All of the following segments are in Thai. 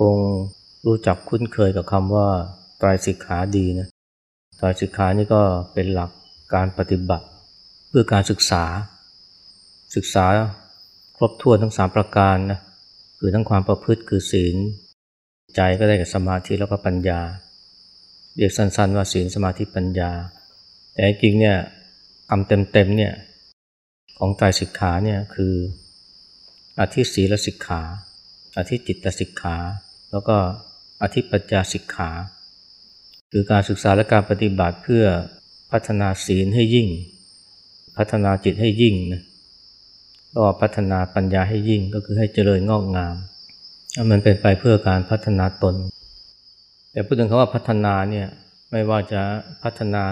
คงรู้จักคุ้นเคยกับคำว่าไตรสิกขาดีนะไตรสิกขานี่ก็เป็นหลักการปฏิบัติ เพื่อการศึกษา ศึกษาครบถ้วนทั้งสามประการนะคือทั้งความประพฤติคือศีล ใจก็ได้กับสมาธิแล้วก็ปัญญา เรียกสั้นๆว่าศีลสมาธิปัญญา แต่จริงเนี่ยคำเต็มๆเนี่ยของไตรสิกขาเนี่ยคืออธิศีลสิกขา อธิจิตสิกขา แล้วก็อธิปัญญาสิกขา คือการศึกษาและการปฏิบัติเพื่อพัฒนาศีลให้ยิ่ง พัฒนาจิตให้ยิ่งนะก็พัฒนาปัญญาให้ยิ่งก็คือให้เจริญงอกงาม มันเป็นไปเพื่อการพัฒนาตน แต่พูดถึงคำว่าพัฒนาเนี่ยไม่ว่าจะพัฒนา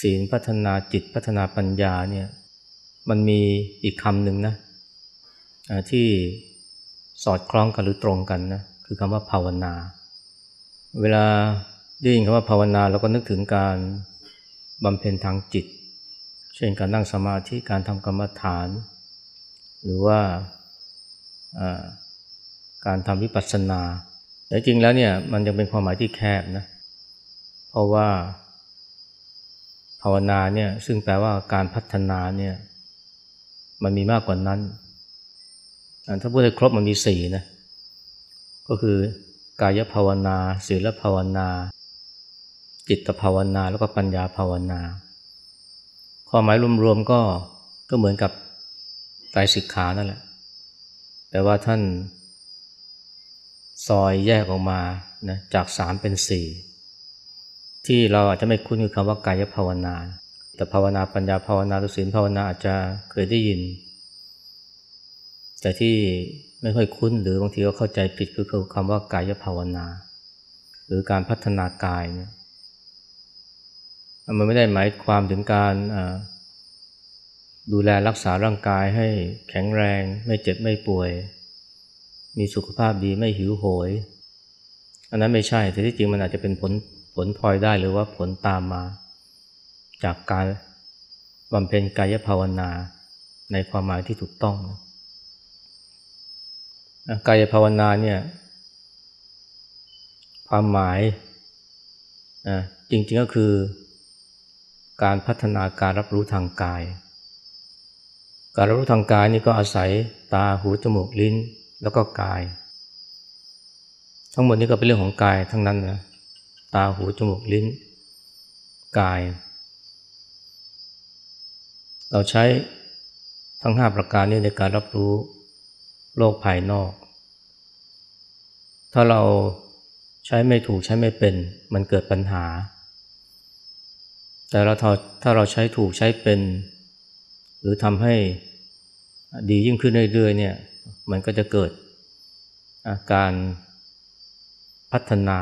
ศีลพัฒนาจิตพัฒนาปัญญาเนี่ยมันมีอีกคำหนึ่งนะที่ สอดคล้องกันหรือตรงกันนะคือคำว่าภาวนา เวลาได้ยินคำว่าภาวนาเราก็นึกถึงการบำเพ็ญทางจิต เช่นการนั่งสมาธิการทำกรรมฐาน หรือว่าการทำวิปัสสนา แต่จริงแล้วเนี่ยมันยังเป็นความหมายที่แคบนะเพราะว่า ภาวนาเนี่ยซึ่งแปลว่าการพัฒนาเนี่ยมันมีมากกว่านั้น ถ้าพูดให้ครบมันมีสี่นะ ก็คือกายภาวนา ศีลภาวนา จิตภาวนา แล้วก็ปัญญาภาวนา ความหมายรวมๆก็ก็เหมือนกับไตรสิกขานั่นแหละ แต่ว่าท่านซอยแยกออกมานะจากสามเป็นสี่ที่เราอาจจะไม่คุ้นคือคำว่ากายภาวนา แต่ภาวนาปัญญาภาวนาหรือศีลภาวนาอาจจะเคยได้ยิน แต่ที่ไม่ค่อยคุ้นหรือบางทีก็เข้าใจผิดคือคำว่ากายภาวนา หรือการพัฒนากายเนี่ยมันไม่ได้หมายความถึงการดูแลรักษาร่างกายให้แข็งแรง ไม่เจ็บไม่ป่วย มีสุขภาพดีไม่หิวโหย อันนั้นไม่ใช่แต่ที่จริงมันอาจจะเป็นผลผลพลอยได้หรือว่าผลตามมา จากการบำเพ็ญกายภาวนาในความหมายที่ถูกต้องนะ กายภาวนาเนี่ยความหมายนะจริงๆก็คือ การพัฒนาการรับรู้ทางกาย การรับรู้ทางกายนี่ก็อาศัยตาหูจมูกลิ้นแล้วก็กาย ทั้งหมดนี้ก็เป็นเรื่องของกายทั้งนั้นนะตาหูจมูกลิ้น กาย เราใช้ทั้งห้าประการนี้ในการรับรู้ โลกภายนอก ถ้าเราใช้ไม่ถูกใช้ไม่เป็น มันเกิดปัญหา แต่เราถ้าเราใช้ถูกใช้เป็น หรือทำให้ดียิ่งขึ้นเรื่อยๆเนี่ย มันก็จะเกิดอาการพัฒนา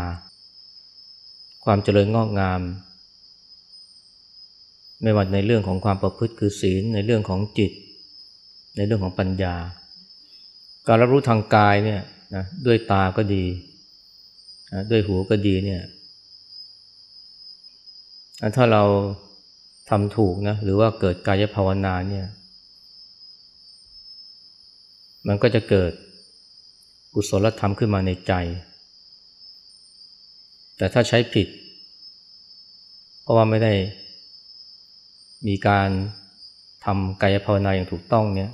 ความเจริญงอกงาม ไม่ว่าในเรื่องของความประพฤติคือศีลในเรื่องของจิต ในเรื่องของปัญญา การรับรู้ทางกายเนี่ยนะด้วยตาก็ดีนะด้วยหูก็ดีเนี่ยถ้าเราทำถูกนะหรือว่าเกิดกายภาวนาเนี่ยมันก็จะเกิดกุศลธรรมขึ้นมาในใจ แต่ถ้าใช้ผิด เพราะว่าไม่ได้มีการทำกายภาวนาอย่างถูกต้องเนี่ย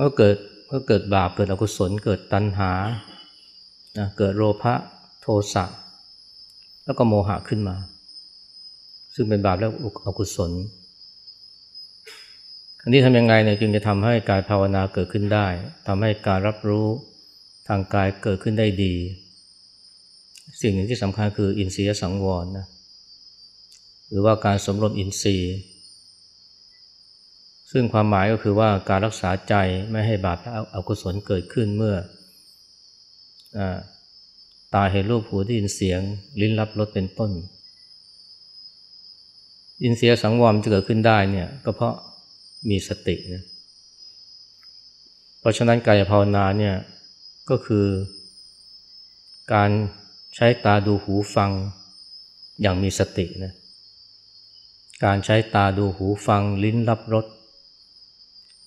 ก็เกิด ก็เกิดบาปเกิดอกุศล เกิดตัณหานะเกิดโลภะโทสะแล้วก็โมหะขึ้นมา ซึ่งเป็นบาปและอกุศลอันนี้ทำยังไงเนี่ยจึงจะทำให้กายภาวนาเกิดขึ้นได้ทำให้การรับรู้ทางกายเกิดขึ้นได้ดี สิ่งหนึ่งที่สำคัญคืออินทรียสังวรนะหรือว่าการสมรวมอินทรีย์ ซึ่งความหมายก็คือว่าการรักษาใจไม่ให้บาปและอกุศลเกิดขึ้นเมื่ออตาเห็นรูปหูได้ยินเสียง ลิ้นรับรสเป็นต้น อินเสียสังวรจะเกิดขึ้นได้เนี่ยก็เพราะมีสตินะเพราะฉะนั้นกายภาวนาเนี่ยก็คือการใช้ตาดูหูฟังอย่างมีสตินะการใช้ตาดูหูฟังลิ้นรับรส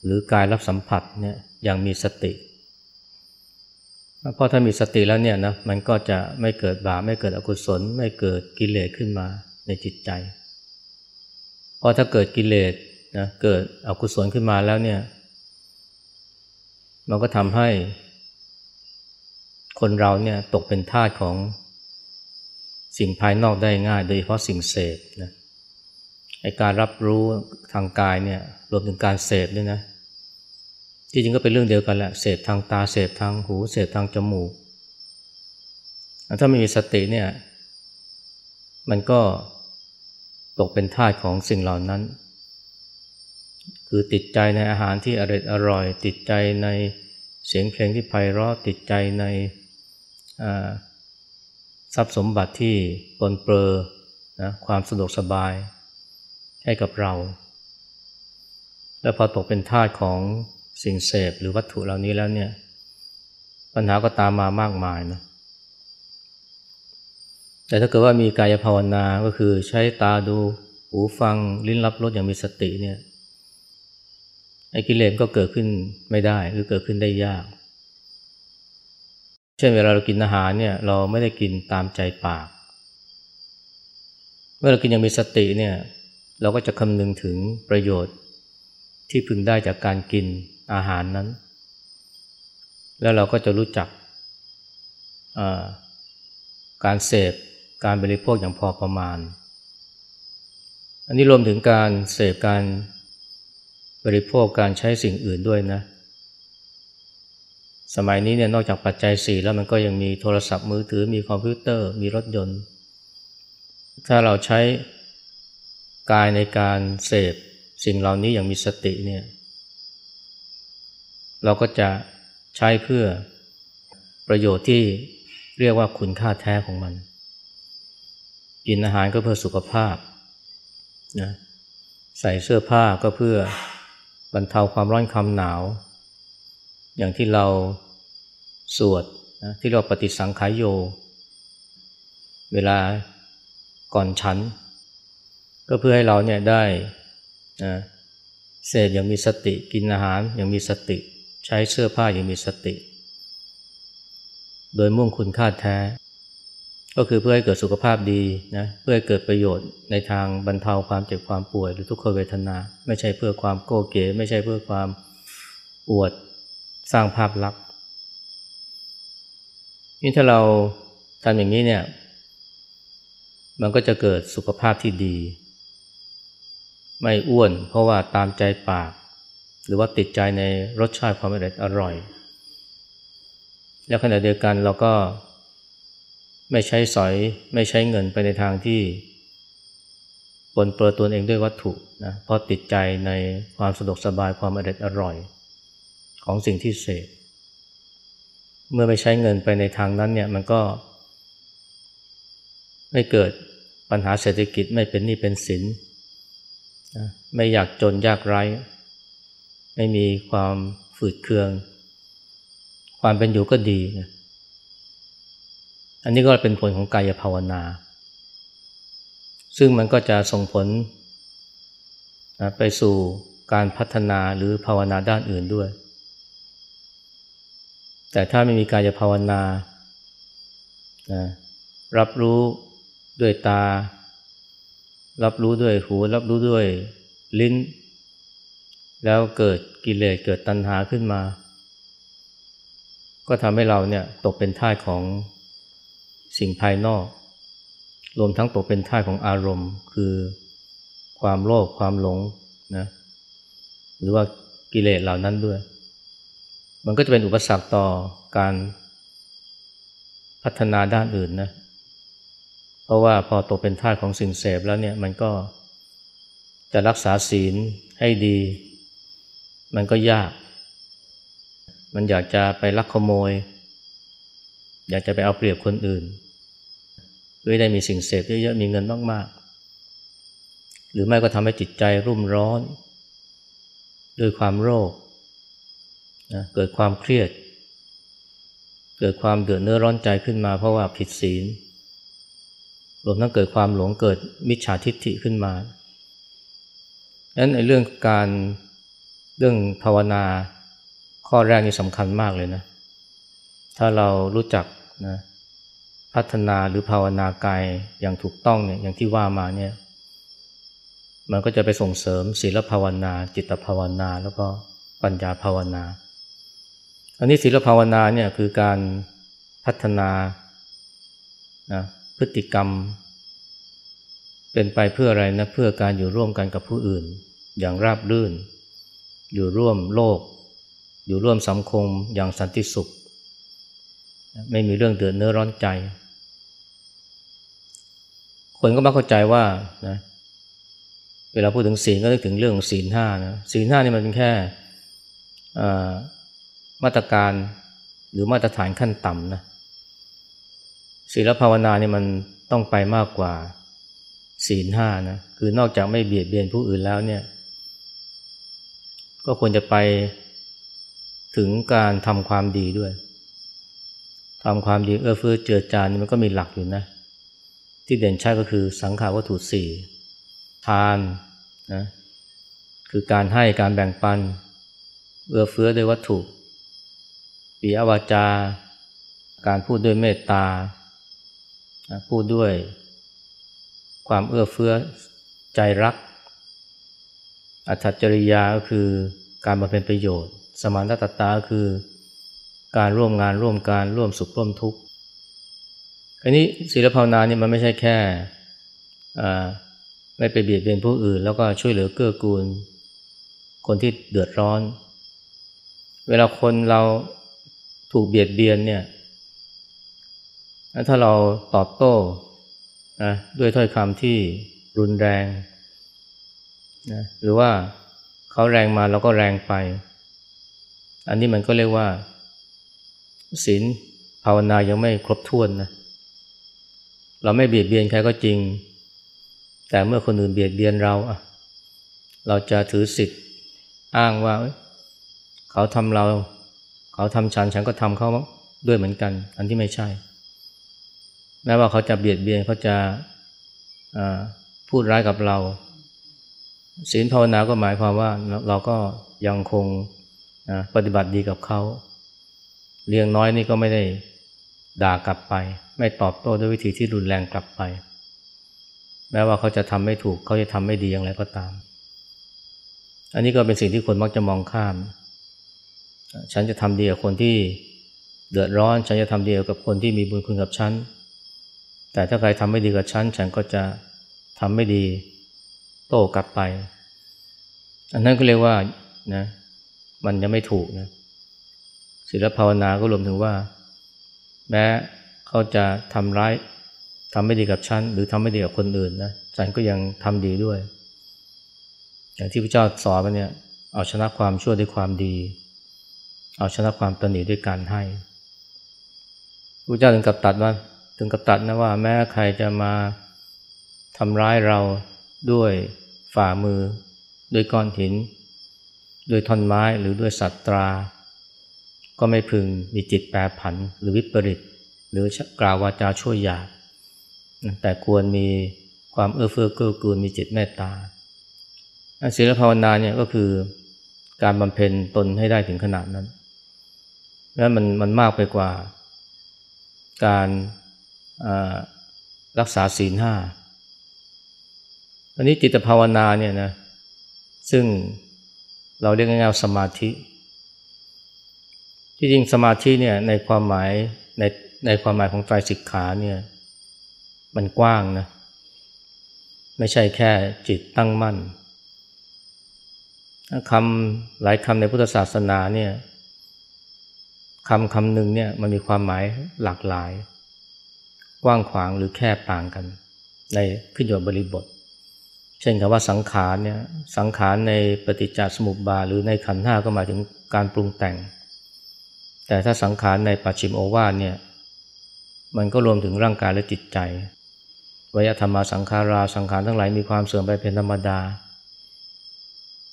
หรือกายรับสัมผัสเนี่ยอย่างมีสติ เพราะถ้ามีสติแล้วเนี่ยนะมันก็จะไม่เกิดบาปไม่เกิดอกุศล ไม่เกิดกิเลสขึ้นมาในจิตใจ เพราะถ้าเกิดกิเลสนะเกิดอกุศลขึ้นมาแล้วเนี่ยมันก็ทำให้คนเราเนี่ยตกเป็นทาสของสิ่งภายนอกได้ง่าย โดยเฉพาะสิ่งเสพนะ ไอการรับรู้ทางกายเนี่ยรวมถึงการเสพด้วยนะที่จริงก็เป็นเรื่องเดียวกันแหละเสพทางตาเสพทางหูเสพทางจมูกถ้าไม่มีสติเนี่ยมันก็ตกเป็นทาสของสิ่งเหล่านั้น คือติดใจในอาหารที่อร่อยอร่อย ติดใจในเสียงเพลงที่ไพเราะติดใจในทรัพย์สมบัติที่ปนเปื้อนะความสะดวกสบาย ให้กับเรา แล้วพอตกเป็นทาสของสิ่งเสพหรือวัตถุเหล่านี้แล้วเนี่ย ปัญหาก็ตามมามากมายนะแต่ถ้าเกิดว่ามีกายภาวนาก็คือใช้ตาดูหูฟังลิ้นรับรสอย่างมีสติเนี่ยไอ้กิเลสก็เกิดขึ้นไม่ได้หรือเกิดขึ้นได้ยาก เช่นเวลาเรากินอาหารเนี่ยเราไม่ได้กินตามใจปาก เมื่อเรากินอย่างมีสติเนี่ย เราก็จะคำนึงถึงประโยชน์ที่พึงได้จากการกินอาหารนั้น แล้วเราก็จะรู้จักการเสพการบริโภคอย่างพอประมาณ อันนี้รวมถึงการเสพการบริโภคการใช้สิ่งอื่นด้วยนะ สมัยนี้เนี่ยนอกจากปัจจัยสี่แล้วมันก็ยังมีโทรศัพท์มือถือมีคอมพิวเตอร์มีรถยนต์ ถ้าเราใช้ กายในการเสพสิ่งเหล่านี้อย่างมีสติเนี่ยเราก็จะใช้เพื่อประโยชน์ที่เรียกว่าคุณค่าแท้ของมัน กินอาหารก็เพื่อสุขภาพนะใส่เสื้อผ้าก็เพื่อบรรเทาความร้อนความหนาว อย่างที่เราสวดนะที่เราปฏิสังขายโย เวลาก่อนฉัน ก็เพื่อให้เราเนี่ยได้นะเสพอย่างมีสติกินอาหารอย่างมีสติ ใช้เสื้อผ้าอย่างมีสติ โดยมุ่งคุณค่าแท้ ก็คือเพื่อให้เกิดสุขภาพดีนะเพื่อให้เกิดประโยชน์ในทางบรรเทาความเจ็บความป่วยหรือทุกขเวทนา ไม่ใช่เพื่อความโก้เก๋ไม่ใช่เพื่อความอวดสร้างภาพลักษณ์นี่ถ้าเราทำอย่างนี้เนี่ย มันก็จะเกิดสุขภาพที่ดี ไม่อ้วน เพราะว่าตามใจปาก หรือว่าติดใจในรสชาติความอร่อยอร่อย แล้วขณะเดียวกันเราก็ไม่ใช้สอยไม่ใช้เงินไปในทางที่ปนเปื้อตัวเองด้วยวัตถุนะเพราะติดใจในความสะดวกสบายความอร่อยอร่อย ของสิ่งที่เสพเมื่อไม่ใช้เงินไปในทางนั้นเนี่ยมันก็ ไม่เกิดปัญหาเศรษฐกิจไม่เป็นหนี้เป็นสิน ไม่อยากจนยากไร้ ไม่มีความฝืดเคือง ความเป็นอยู่ก็ดีนะอันนี้ก็เป็นผลของกายภาวนา ซึ่งมันก็จะส่งผลไปสู่การพัฒนาหรือภาวนาด้านอื่นด้วย แต่ถ้าไม่มีกายภาวนานะรับรู้ด้วยตา รับรู้ด้วยหู รับรู้ด้วยลิ้น แล้วเกิดกิเลสเกิดตัณหาขึ้นมา ก็ทำให้เราเนี่ยตกเป็นท่าของสิ่งภายนอก รวมทั้งตกเป็นท่าของอารมณ์ คือความโลภความหลงนะหรือว่ากิเลสเหล่านั้นด้วย มันก็จะเป็นอุปสรรคต่อการพัฒนาด้านอื่นนะ เพราะว่าพอตกเป็นทาสของสิ่งเสพแล้วเนี่ยมันก็จะรักษาศีลให้ดี มันก็ยาก มันอยากจะไปลักขโมย อยากจะไปเอาเปรียบคนอื่นเพื่อได้มีสิ่งเสพเยอะๆมีเงินมากๆ หรือไม่ก็ทำให้จิตใจรุ่มร้อน ด้วยความโรคนะเกิดความเครียด เกิดความเดือดเนื้อร้อนใจขึ้นมาเพราะว่าผิดศีล รวมทั้งเกิดความหลงเกิดมิจฉาทิฏฐิขึ้นมาดังนั้นในเรื่องการเรื่องภาวนาข้อแรกนี่สำคัญมากเลยนะ ถ้าเรารู้จักนะพัฒนาหรือภาวนากายอย่างถูกต้องเนี่ยอย่างที่ว่ามาเนี่ยมันก็จะไปส่งเสริมศีลภาวนา จิตภาวนา แล้วก็ปัญญาภาวนา อันนี้ศีลภาวนาเนี่ยคือการพัฒนานะ พฤติกรรม เป็นไปเพื่ออะไรนะเพื่อการอยู่ร่วมกันกับผู้อื่น อย่างราบรื่น อยู่ร่วมโลก อยู่ร่วมสังคมอย่างสันติสุข ไม่มีเรื่องเดือดเนื้อร้อนใจ คนก็มักเข้าใจว่านะเวลาพูดถึงศีลก็นึกถึงเรื่องศีลห้านะศีลห้านี่มันเป็นแค่มาตรการหรือมาตรฐานขั้นต่ำนะ ศีลภาวนาเนี่ยมันต้องไปมากกว่าศีลห้านะคือนอกจากไม่เบียดเบียนผู้อื่นแล้วเนี่ย ก็ควรจะไปถึงการทำความดีด้วยทำความดีเอื้อเฟื้อเจือจานมันก็มีหลักอยู่นะ ที่เด่นชัดก็คือสังขาวัตถุสี่ทานนะคือการให้การแบ่งปัน เอื้อเฟื้อด้วยวัตถุปีอวาจา การพูดด้วยเมตตา พูดด้วยความเอื้อเฟื้อใจรัก อัตจริยาก็คือการมาเป็นประโยชน์ สมานตตาคือการร่วมงานร่วมการร่วมสุขร่วมทุกข์อันนี้ศีลภาวนานี่มันไม่ใช่แค่ไม่ไปเบียดเบียนผู้อื่น แล้วก็ช่วยเหลือเกื้อกูล คนที่เดือดร้อน เวลาคนเราถูกเบียดเบียนเนี่ย ถ้าเราตอบโต้นะด้วยถ้อยคำที่รุนแรงนะหรือว่าเขาแรงมาเราก็แรงไป อันนี้มันก็เรียกว่าศีลภาวนายังไม่ครบถ้วนนะเราไม่เบียดเบียนใครก็จริง แต่เมื่อคนอื่นเบียดเบียนเราอะเราจะถือสิทธิ์อ้างว่า เขาทำเรา เขาทำฉันฉันก็ทำเขาด้วยเหมือนกัน อันที่ไม่ใช่ แม้ว่าเขาจะเบียดเบียนเขาจะพูดร้ายกับเราศีลภาวนาก็หมายความว่าเราก็ยังคงปฏิบัติดีกับเขาเลี้ยงน้อยนี่ก็ไม่ได้ด่ากลับไป ไม่ตอบโต้ด้วยวิธีที่รุนแรงกลับไป แม้ว่าเขาจะทำไม่ถูกเขาจะทำไม่ดีอย่างไรก็ตาม อันนี้ก็เป็นสิ่งที่คนมักจะมองข้าม ฉันจะทำดีกับคนที่เดือดร้อน ฉันจะทำดีกับคนที่มีบุญคุณกับฉัน แต่ถ้าใครทำไม่ดีกับฉัน ฉันก็จะทำไม่ดีโต้กลับไป อันนั้นก็เรียกว่านะมันยังไม่ถูกนะศีลภาวนาก็รวมถึงว่า แม้เขาจะทำร้ายทำไม่ดีกับฉัน หรือทำไม่ดีกับคนอื่นนะฉันก็ยังทำดีด้วย อย่างที่พระเจ้าสอนมาเนี่ยเอาชนะความชั่วด้วยความดี เอาชนะความตนีด้วยการให้พระเจ้าถึงกับตัดว่า ถึงกับตัดนะว่าแม้ใครจะมาทำร้ายเราด้วยฝ่ามือ ด้วยก้อนหิน ด้วยท่อนไม้หรือด้วยสัตตรา ก็ไม่พึงมีจิตแปรผันหรือวิปริต หรือกล่าววาจาช่วยยาแต่ควรมีความเอื้อเฟื้อเกื้อกูลมีจิตเมตตาศีลภาวนาเนี่ยก็คือการบำเพ็ญตนให้ได้ถึงขนาดนั้น แล้วมันมันมากไปกว่า การ รักษาศีลห้าอันนี้จิตภาวนาเนี่ยนะซึ่งเราเรียกง่ายๆสมาธิ ที่จริงสมาธิเนี่ยในความหมายในในความหมายของไตรสิกขาเนี่ยมันกว้างนะไม่ใช่แค่จิตตั้งมั่นคำหลายคำในพุทธศาสนาเนี่ยคำคำหนึ่งเนี่ยมันมีความหมายหลากหลาย กว้างขวางหรือแคบต่างกัน ในขึ้นอยู่กับบริบท เช่นคำว่าสังขารเนี่ยสังขารในปฏิจจสมุปบาทหรือในขันธ์ห้าก็หมายถึงการปรุงแต่ง แต่ถ้าสังขารในปัจฉิมโอวาทเนี่ยมันก็รวมถึงร่างกายและจิตใจวยธรรมาสังขาราสังขารทั้งหลายมีความเสื่อมไปเป็นธรรมดา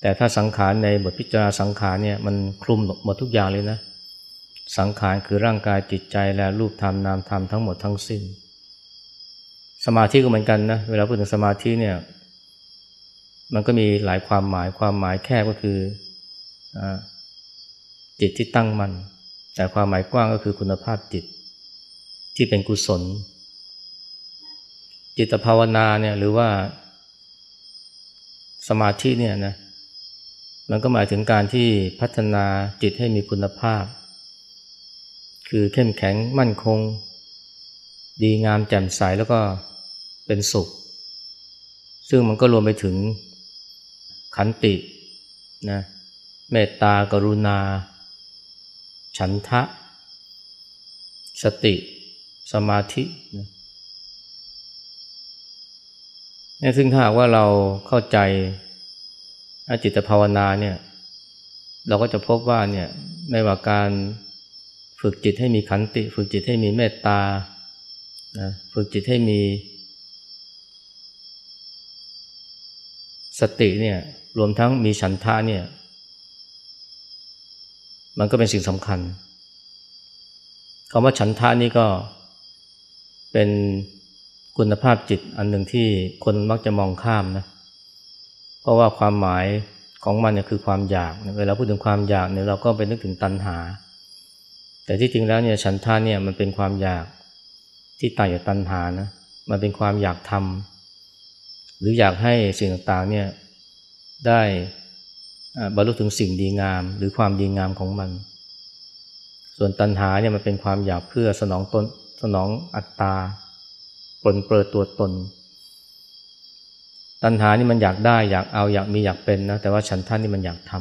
แต่ถ้าสังขารในบทพิจารณาสังขารเนี่ยมันคลุมหมดทุกอย่างเลยนะ สังขารคือร่างกายจิตใจและรูปธรรมนามธรรมทั้งหมดทั้งสิ้น สมาธิก็เหมือนกันนะเวลาพูดถึงสมาธิเนี่ยมันก็มีหลายความหมายความหมายแค่ก็คืออจิตที่ตั้งมัน่นแต่ความหมายกว้างก็คือคุณภาพจิต ที่เป็นกุศล จิตภาวนาเนี่ยหรือว่าสมาธิเนี่ยนะมันก็หมายถึงการที่พัฒนาจิตให้มีคุณภาพ คือเข้มแข็งมั่นคง ดีงามแจ่มใสแล้วก็เป็นสุข ซึ่งมันก็รวมไปถึงขันตินะเมตตากรุณา ฉันทะ สติ สมาธินะนี่ซึ่งถ้าว่าเราเข้าใจจิตภาวนาเนี่ย เราก็จะพบว่าเนี่ยไม่ว่าการ ฝึกจิตให้มีขันติ ฝึกจิตให้มีเมตตานะฝึกจิตให้มี สติเนี่ยรวมทั้งมีฉันทะเนี่ย มันก็เป็นสิ่งสำคัญคำว่าฉันทะนี่ก็เป็นคุณภาพจิตอันหนึ่งที่คนมักจะมองข้ามนะ เพราะว่าความหมายของมันเนี่ยคือความอยาก เวลาพูดถึงความอยากเนี่ยเราก็ไปนึกถึงตัณหา แต่ที่จริงแล้วเนี่ยฉันทาเนี่ยมันเป็นความอยากที่ต่างจากตัณหานะ มันเป็นความอยากทำหรืออยากให้สิ่งต่างๆเนี่ยได้บรรลุถึงสิ่งดีงาม หรือความดีงามของมัน ส่วนตัณหาเนี่ยมันเป็นความอยากเพื่อสนองตนสนองอัตตาปลนเปิดตัวตน ตัณหานี่มันอยากได้อยากเอาอยากมีอยากเป็นนะแต่ว่าฉันท่านนี่มันอยากท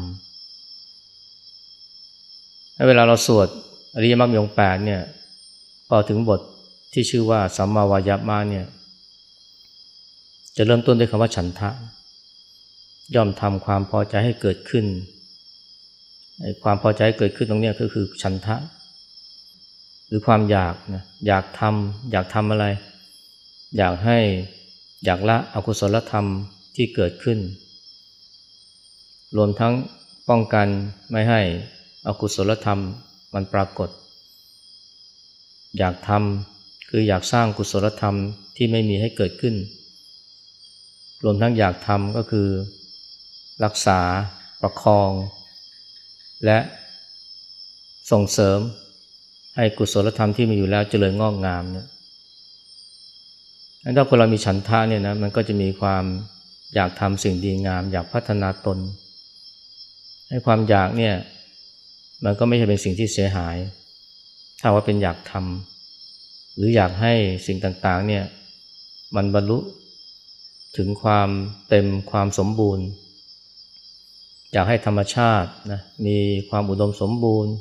ำเวลาเราสวด อริยมรรคยงแปดเนี่ยพอถึงบทที่ชื่อว่าสัมมาวายามะเนี่ยจะเริ่มต้นด้วยคำว่าฉันทะ ย่อมทำความพอใจให้เกิดขึ้นความพอใจเกิดขึ้นตรงนี้ก็คือฉันทะ หรือความอยากนะอยากทำอยากทำอะไร อยากให้อยากละอกุศลธรรมที่เกิดขึ้น รวมทั้งป้องกันไม่ให้อกุศลธรรม มันปรากฏ อยากทำคืออยากสร้างกุศลธรรมที่ไม่มีให้เกิดขึ้น รวมทั้งอยากทำก็คือ รักษา ประคอง และส่งเสริมให้กุศลธรรมที่มีอยู่แล้วเจริญงอกงามเนี่ยถ้าคนเรามีฉันทะเนี่ยนะมันก็จะมีความอยากทำสิ่งดีงาม อยากพัฒนาตน ให้ความอยากเนี่ย มันก็ไม่ใช่เป็นสิ่งที่เสียหาย ถ้าว่าเป็นอยากทำหรืออยากให้สิ่งต่างๆเนี่ยมันบรรลุถึงความเต็มความสมบูรณ์ อยากให้ธรรมชาตินะมีความอุดมสมบูรณ์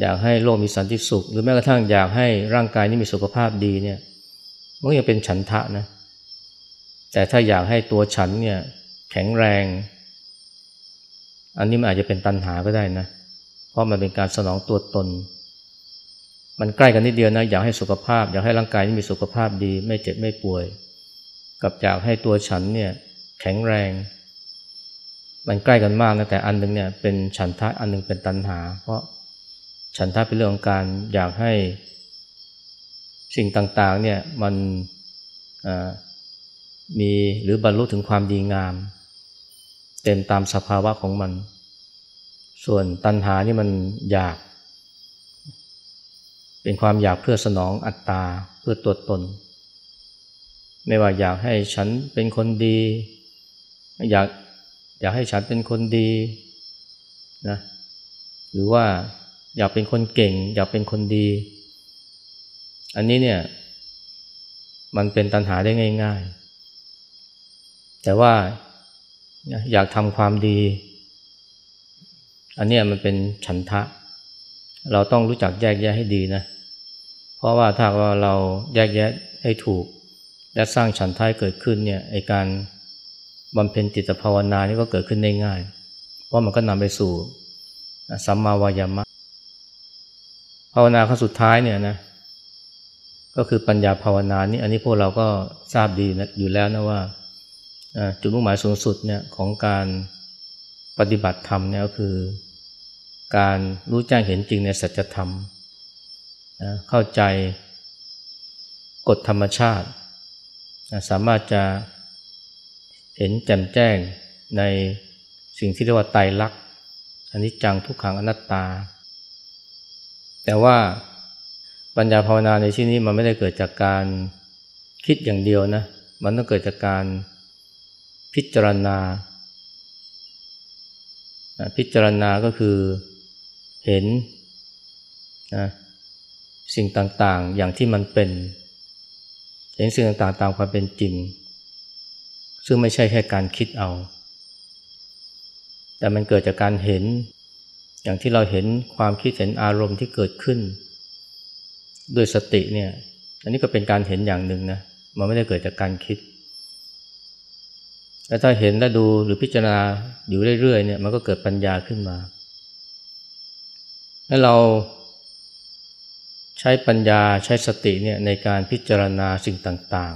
อยากให้โลกมีสันติสุข หรือแม้กระทั่งอยากให้ร่างกายนี้มีสุขภาพดีเนี่ยมันยังเป็นฉันทะนะแต่ถ้าอยากให้ตัวฉันเนี่ยแข็งแรง อันนี้มันอาจจะเป็นตัณหาก็ได้นะเราะมันเป็นการสนองตัวตน มันใกล้กันนิดเดียวนะ อยากให้สุขภาพ อยากให้ร่างกายมีสุขภาพดี ไม่เจ็บไม่ป่วย กับอยากให้ตัวฉันเนี่ยแข็งแรง มันใกล้กันมากนะแต่อันนึงเนี่ยเป็นฉันทะอันนึงเป็นตัณหา เพราะฉันทะเป็นเรื่องของการอยากให้สิ่งต่างๆเนี่ยมันมีหรือบรรลุถึงความดีงาม เต็มตามสภาวะของมัน ส่วนตัณหานี่มันอยาก เป็นความอยากเพื่อสนองอัตตาเพื่อตัวตน ไม่ว่าอยากให้ฉันเป็นคนดี อยากอยากให้ฉันเป็นคนดีนะหรือว่าอยากเป็นคนเก่ง อยากเป็นคนดี อันนี้เนี่ย มันเป็นตัณหาได้ง่าย ๆ แต่ว่าอยากทำความดี อันนี้มันเป็นฉันทะ เราต้องรู้จักแยกแยะให้ดีนะ เพราะว่าถ้าว่าเราแยกแยะให้ถูก และสร้างฉันทะเกิดขึ้นเนี่ยไอการบำเพ็ญจิตภาวนานี่ก็เกิดขึ้นได้ง่าย เพราะมันก็นำไปสู่สัมมาวายามะ ภาวนาขั้นสุดท้ายเนี่ยนะ ก็คือปัญญาภาวนานี่อันนี้พวกเราก็ทราบดีนะอยู่แล้วนะว่าจุดมุ่งหมายสูงสุดเนี่ยของการปฏิบัติธรรมเนี่ยก็คือ การรู้แจ้งเห็นจริงในสัจธรรมนะเข้าใจกฎธรรมชาตินะสามารถจะเห็นแจ่มแจ้งในสิ่งที่เรียกว่าไตรลักษณ์อันนี้จังทุกขังอนัตตา แต่ว่าปัญญาภาวนาในที่นี้มันไม่ได้เกิดจากการคิดอย่างเดียวนะ มันต้องเกิดจากการพิจารณา พิจารณาก็คือ เห็นนะสิ่งต่างๆอย่างที่มันเป็น เห็นสิ่งต่างๆตามความเป็นจริง ซึ่งไม่ใช่แค่การคิดเอา แต่มันเกิดจากการเห็น อย่างที่เราเห็นความคิดเห็นอารมณ์ที่เกิดขึ้น ด้วยสติเนี่ยอันนี้ก็เป็นการเห็นอย่างหนึ่งนะมันไม่ได้เกิดจากการคิดแล้วถ้าเห็นและดูหรือพิจารณาอยู่เรื่อยๆเนี่ยมันก็เกิดปัญญาขึ้นมา ให้เราใช้ปัญญาใช้สติเนี่ยในการพิจารณาสิ่งต่าง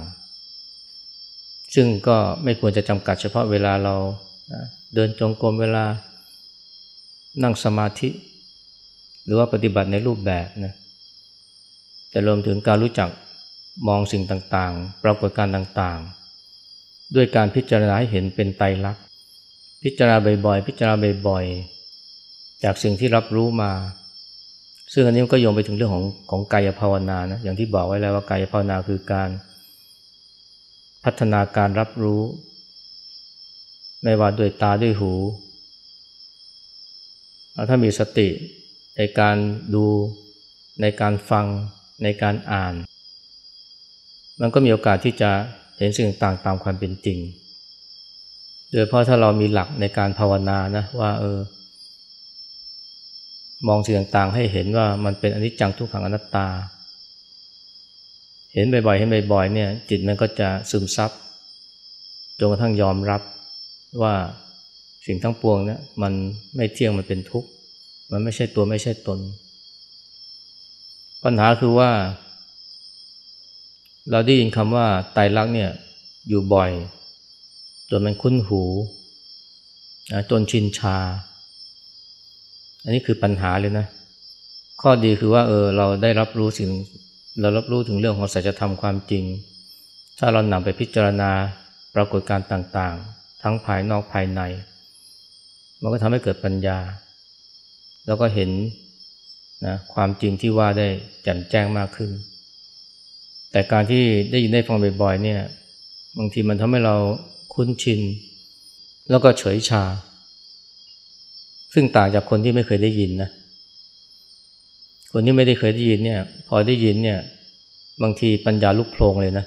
ๆ ซึ่งก็ไม่ควรจะจำกัดเฉพาะเวลาเราเดินจงกรมเวลานั่งสมาธิ หรือว่าปฏิบัติในรูปแบบนะแต่รวมถึงการรู้จักมองสิ่งต่างๆ ปรากฏการต่างๆ ด้วยการพิจารณาให้เห็นเป็นไตรลักษณ์พิจารณาบ่อยๆ พิจารณาบ่อยๆ จากสิ่งที่รับรู้มา ซึ่งอันนี้ก็โยงไปถึงเรื่องของของกายภาวนานะอย่างที่บอกไว้แล้วว่ากายภาวนาคือการ พัฒนาการรับรู้ ไม่ว่าด้วยตาด้วยหู ถ้ามีสติในการดูในการฟังในการอ่าน มันก็มีโอกาสที่จะเห็นสิ่งต่างตามความเป็นจริงโดยเพราะถ้าเรามีหลักในการภาวนานะว่าเออ มองสิ่งต่างๆให้เห็นว่ามันเป็นอนิจจังทุกขังอนัตตา เห็นบ่อยๆเห็นบ่อยๆเนี่ยจิตมันก็จะซึมซับจนกระทั่งยอมรับว่าสิ่งทั้งปวงเนี่ยมันไม่เที่ยงมันเป็นทุกข์ มันไม่ใช่ตัวไม่ใช่ตน ปัญหาคือว่า เราได้ยินคำว่าไตรลักษณ์เนี่ยอยู่บ่อย จนมันคุ้นหูจนชินชา อันนี้คือปัญหาเลยนะ ข้อดีคือว่าเออเราได้รับรู้สิ่ง เรารับรู้ถึงเรื่องของสัจธรรมความจริง ถ้าเรานำไปพิจารณาปรากฏการณ์ต่างๆ ทั้งภายนอกภายใน มันก็ทำให้เกิดปัญญา แล้วก็เห็นนะความจริงที่ว่าได้แจ่มแจ้งมากขึ้น แต่การที่ได้ยินได้ฟังบ่อยๆเนี่ย บางทีมันทำให้เราคุ้นชิน แล้วก็เฉยชา ซึ่งต่างจากคนที่ไม่เคยได้ยินนะ คนที่ไม่ได้เคยได้ยินเนี่ย พอได้ยินเนี่ย บางทีปัญญาลุกโพลงเลยนะ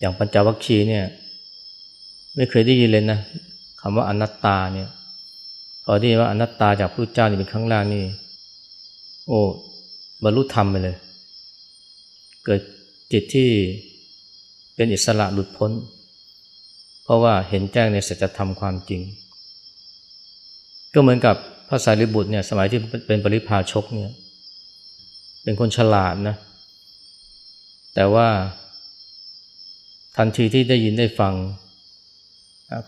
อย่างปัญจวัคคีย์เนี่ย ไม่เคยได้ยินเลยนะคำว่าอนัตตาเนี่ย พอได้ยินว่าอนัตตาจากพระเจ้านี่เป็นครั้งแรกนี่ โอ้บรรลุธรรมไปเลย เกิดจิตที่เป็นอิสระหลุดพ้น เพราะว่าเห็นแจ้งในสัจธรรมความจริง ก็เหมือนกับพระสารีบุตรเนี่ยสมัยที่เป็นปริพาชกเนี่ยเป็นคนฉลาดนะ แต่ว่าทันทีที่ได้ยินได้ฟัง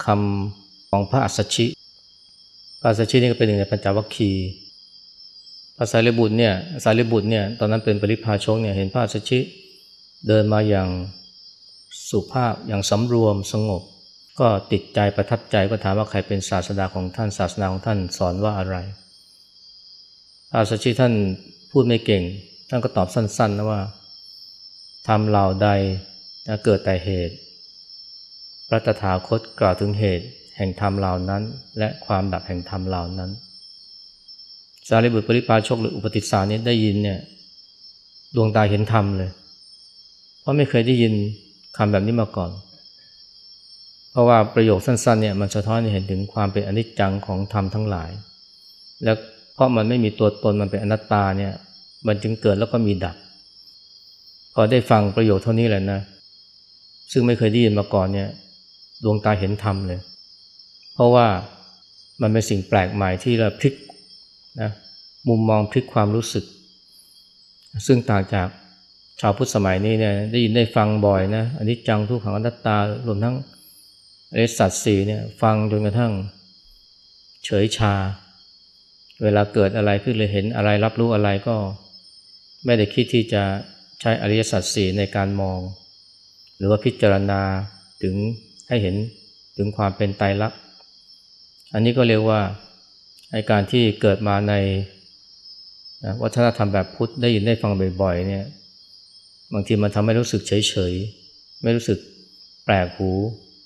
คำของพระอัสสชิ พระอัสสชินี่ก็เป็นหนึ่งในปัญจวัคคีย์พระสารีบุตรเนี่ยสารีบุตรเนี่ยตอนนั้นเป็นปริพาชกเนี่ยเห็นพระอัสสชิเดินมาอย่างสุภาพอย่างสำรวมสงบ ก็ติดใจประทับใจก็ถามว่าใครเป็นศาสดาของท่านศาสนาของท่านสอนว่าอะไรอาสชิท่านพูดไม่เก่ง ท่านก็ตอบสั้นๆนะว่าทำเหล่าใดเกิดแต่เหตุ พระตถาคตกล่าวถึงเหตุแห่งธรรมเหล่านั้น และความดับแห่งธรรมเหล่านั้น สารีบุตรปริพาชกหรืออุปติสานี้ได้ยินเนี่ยดวงตาเห็นธรรมเลย เพราะไม่เคยได้ยินคำแบบนี้มาก่อน เพราะว่าประโยคสั้นๆเนี่ยมันสะท้อนให้เห็นถึงความเป็นอนิจจังของธรรมทั้งหลาย และเพราะมันไม่มีตัวตนมันเป็นอนัตตาเนี่ยมันจึงเกิดแล้วก็มีดับ พอได้ฟังประโยคเท่านี้แหละนะ ซึ่งไม่เคยได้ยินมาก่อนเนี่ยดวงตาเห็นธรรมเลย เพราะว่ามันเป็นสิ่งแปลกใหม่ที่เราพลิกนะมุมมองพลิกความรู้สึก ซึ่งต่างจากชาวพุทธสมัยนี้เนี่ยได้ยินได้ฟังบ่อยนะอันนี้จังทุกขังอนัตตารวมทั้ง อริสัตสีเนี่ยฟังจนกระทั่งเฉยชา เวลาเกิดอะไรขึ้นเลยเห็นอะไรรับรู้อะไรก็ ไม่ได้คิดที่จะใช้อริยสัจสี่ในการมอง หรือว่าพิจารณาถึงให้เห็นถึงความเป็นไตรลักษณ์อันนี้ก็เรียกว่าในการที่เกิดมาในนะวัฒนธรรมแบบพุทธได้ยินได้ฟังบ่อยๆเนี่ยบางทีมันทำให้รู้สึกเฉยๆ ไม่รู้สึกแปลกหู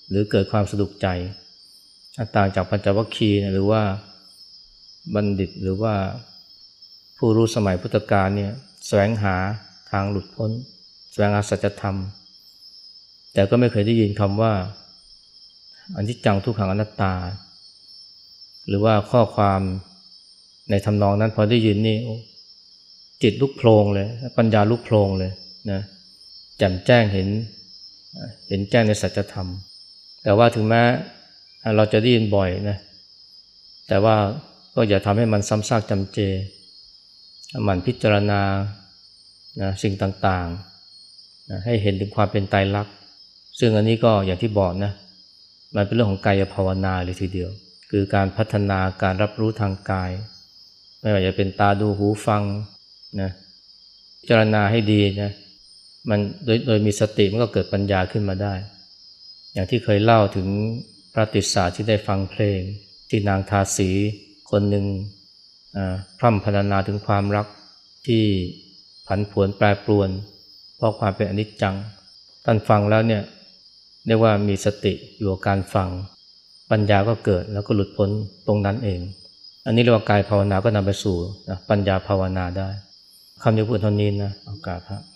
หรือเกิดความสะดุกใจ ต่างจากปัญจวัคคีย์หรือว่าบัณฑิตหรือว่าผู้รู้สมัยพุทธกาลเนี่ยแสวงหาทางหลุดพ้น แสวงหาสัจธรรม แต่ก็ไม่เคยได้ยินคำว่าอันที่จังทุกขังอนัตตา หรือว่าข้อความในทำนองนั้นพอได้ยินนี่จิตลุกโพลงเลย ปัญญาลุกโพลงเลยนะแจ่มแจ้งเห็น เห็นแจ้งในสัจธรรม แต่ว่าถึงแม้เราจะได้ยินบ่อยนะแต่ว่าก็อย่าทำให้มันซ้ำซากจำเจหมั่นพิจารณานะสิ่งต่างๆนะให้เห็นถึงความเป็นไตรลักษณ์ซึ่งอันนี้ก็อย่างที่บอกนะมันเป็นเรื่องของกายภาวนาเลยทีเดียว คือการพัฒนาการรับรู้ทางกาย ไม่ว่าจะเป็นตาดูหูฟังนะพิจารณาให้ดีนะมันโดยโดยมีสติมันก็เกิดปัญญาขึ้นมาได้ อย่างที่เคยเล่าถึงพระติสสาที่ได้ฟังเพลง ที่นางทาสีคนหนึ่งพร่ำพรรณนาถึงความรักที่ผันผวนแปรปรวน เพราะความเป็นอนิจจังท่านฟังแล้วเนี่ยเรียกว่ามีสติอยู่กับการฟัง ปัญญาก็เกิดแล้วก็หลุดพ้นตรงนั้นเอง อันนี้เรียกว่ากายภาวนาก็นำไปสู่ปัญญาภาวนาได้คำนี้พูดเท่านี้นะโอกาสครับ